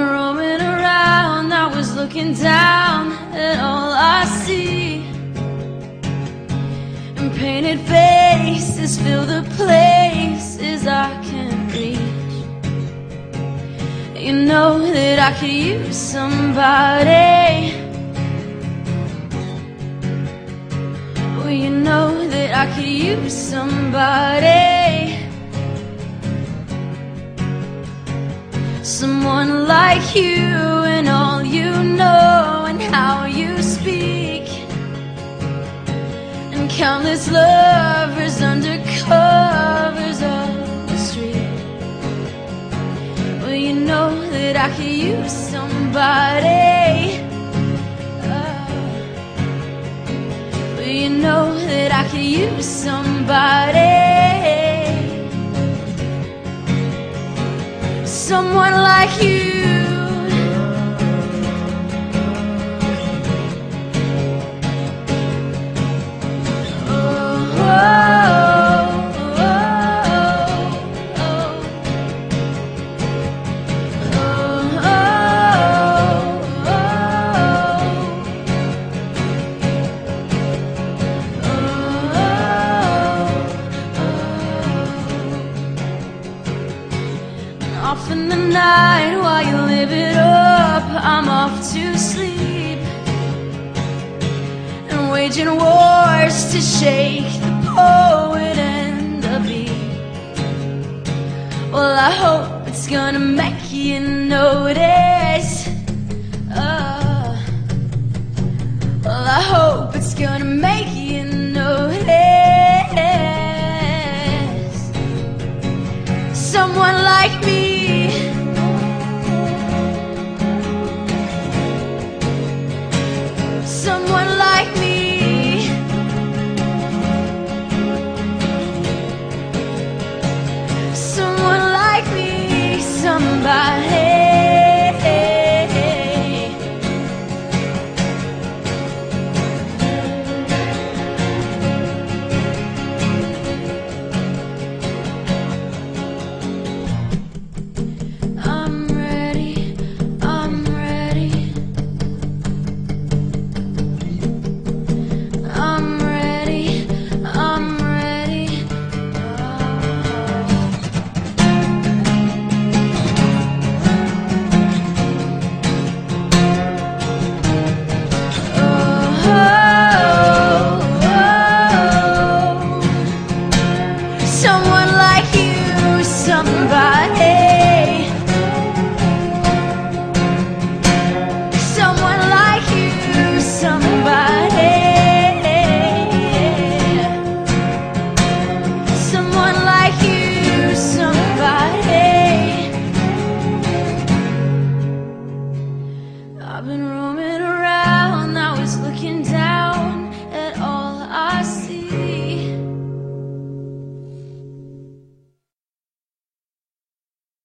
roaming around, I was looking down at all I see. And painted faces fill the places I can't reach. You know that I could use somebody. Well, you know that I could use somebody. Someone like you and all you know and how you speak. And countless lovers under covers of the street. Well, you know that I could use somebody. Oh. Well, you know that I could use somebody. Someone like you. I'm off to sleep and waging wars to shake the poet and the beat. Well, I hope it's gonna make you notice